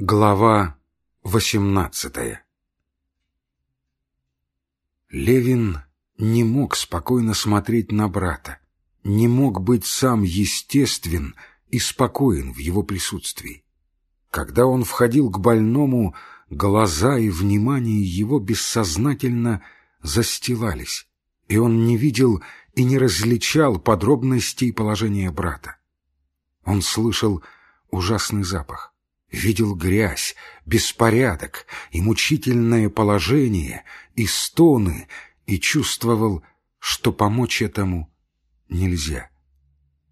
Глава восемнадцатая Левин не мог спокойно смотреть на брата, не мог быть сам естествен и спокоен в его присутствии. Когда он входил к больному, глаза и внимание его бессознательно застилались, и он не видел и не различал подробностей положения брата. Он слышал ужасный запах видел грязь, беспорядок и мучительное положение, и стоны, и чувствовал, что помочь этому нельзя.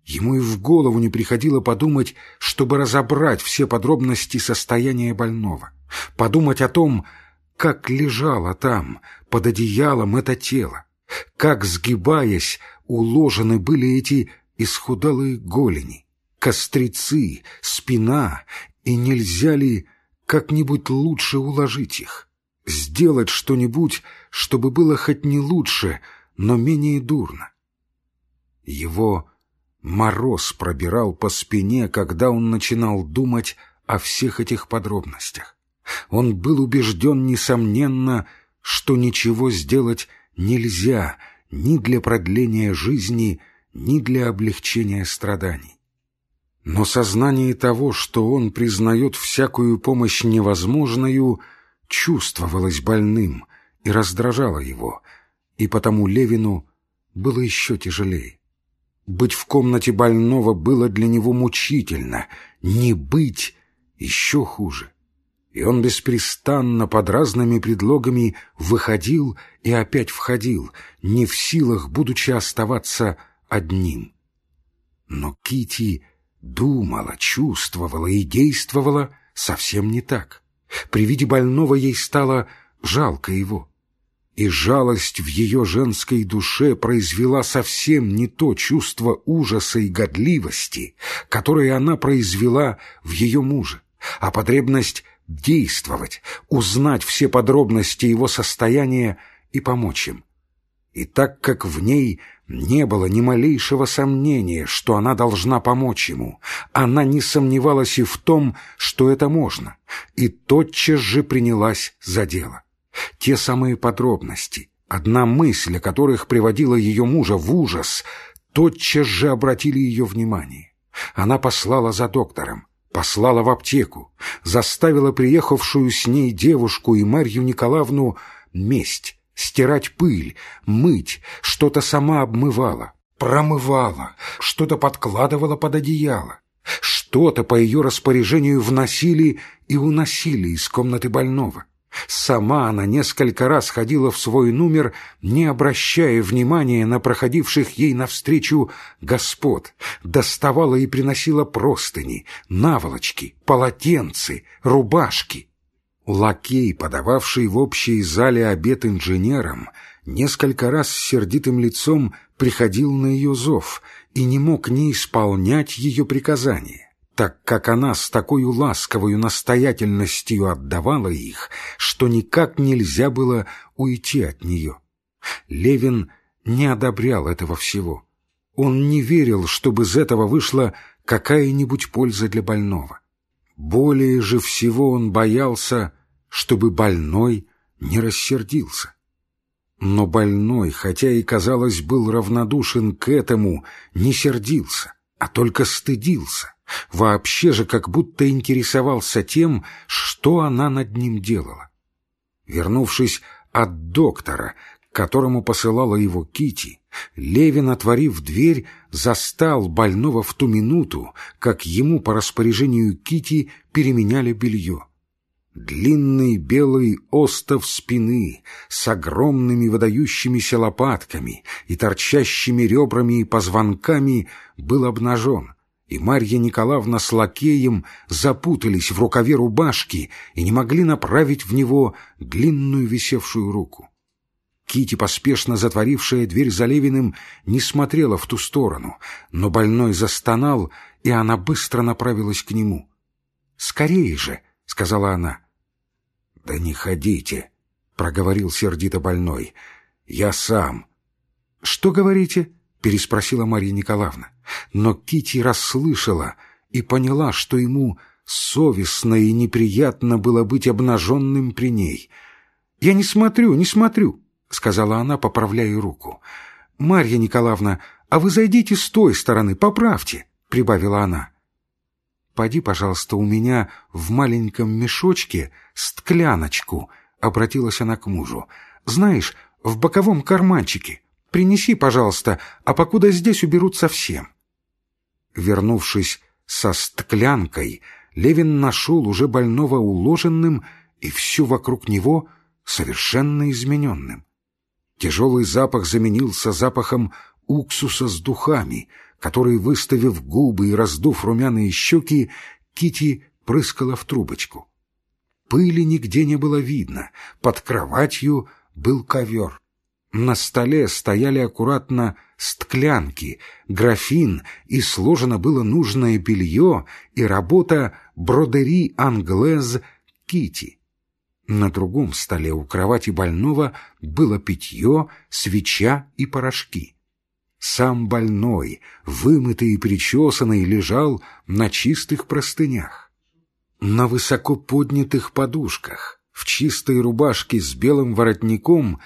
Ему и в голову не приходило подумать, чтобы разобрать все подробности состояния больного, подумать о том, как лежало там, под одеялом это тело, как, сгибаясь, уложены были эти исхудалые голени, кострицы, спина и нельзя ли как-нибудь лучше уложить их? Сделать что-нибудь, чтобы было хоть не лучше, но менее дурно? Его мороз пробирал по спине, когда он начинал думать о всех этих подробностях. Он был убежден, несомненно, что ничего сделать нельзя ни для продления жизни, ни для облегчения страданий. Но сознание того, что он признает всякую помощь невозможную, чувствовалось больным и раздражало его, и потому Левину было еще тяжелее. Быть в комнате больного было для него мучительно, не быть еще хуже. И он беспрестанно под разными предлогами выходил и опять входил, не в силах, будучи оставаться одним. Но Кити думала, чувствовала и действовала совсем не так. При виде больного ей стало жалко его. И жалость в ее женской душе произвела совсем не то чувство ужаса и годливости, которое она произвела в ее муже, а потребность действовать, узнать все подробности его состояния и помочь им. И так как в ней не было ни малейшего сомнения, что она должна помочь ему. Она не сомневалась и в том, что это можно, и тотчас же принялась за дело. Те самые подробности, одна мысль о которых приводила ее мужа в ужас, тотчас же обратили ее внимание. Она послала за доктором, послала в аптеку, заставила приехавшую с ней девушку и Марью Николаевну месть, стирать пыль, мыть, что-то сама обмывала, промывала, что-то подкладывала под одеяло. Что-то по ее распоряжению вносили и уносили из комнаты больного. Сама она несколько раз ходила в свой номер, не обращая внимания на проходивших ей навстречу господ, доставала и приносила простыни, наволочки, полотенцы, рубашки. Лакей, подававший в общей зале обед инженерам, несколько раз с сердитым лицом приходил на ее зов и не мог не исполнять ее приказания, так как она с такой ласковой настоятельностью отдавала их, что никак нельзя было уйти от нее. Левин не одобрял этого всего. Он не верил, чтобы из этого вышла какая-нибудь польза для больного. Более же всего он боялся, чтобы больной не рассердился. Но больной, хотя и, казалось, был равнодушен к этому, не сердился, а только стыдился, вообще же как будто интересовался тем, что она над ним делала. Вернувшись от доктора, которому посылала его Кити, Левин, отворив дверь, застал больного в ту минуту, как ему по распоряжению Кити переменяли белье. Длинный белый остов спины с огромными выдающимися лопатками и торчащими ребрами и позвонками был обнажен, и Марья Николаевна с лакеем запутались в рукаве рубашки и не могли направить в него длинную висевшую руку. Кити, поспешно затворившая дверь за Левиным, не смотрела в ту сторону, но больной застонал, и она быстро направилась к нему. «Скорее же!» — сказала она. «Да не ходите», — проговорил сердито больной. «Я сам». «Что говорите?» — переспросила Марья Николаевна. Но Кити расслышала и поняла, что ему совестно и неприятно было быть обнаженным при ней. «Я не смотрю, не смотрю», — сказала она, поправляя руку. «Марья Николаевна, а вы зайдите с той стороны, поправьте», — прибавила она. «Поди, пожалуйста, у меня в маленьком мешочке сткляночку», — обратилась она к мужу. «Знаешь, в боковом карманчике. Принеси, пожалуйста, а покуда здесь уберут совсем». Вернувшись со стклянкой, Левин нашел уже больного уложенным и все вокруг него совершенно измененным. Тяжелый запах заменился запахом уксуса с духами, который, выставив губы и раздув румяные щеки, Кити прыскала в трубочку. Пыли нигде не было видно, под кроватью был ковер. На столе стояли аккуратно стклянки, графин, и сложено было нужное белье и работа бродери англез Кити. На другом столе у кровати больного было питье, свеча и порошки. Сам больной, вымытый и причесанный, лежал на чистых простынях. На высоко поднятых подушках, в чистой рубашке с белым воротником,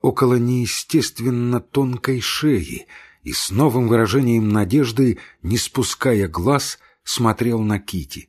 около неестественно тонкой шеи и с новым выражением надежды, не спуская глаз, смотрел на Кити.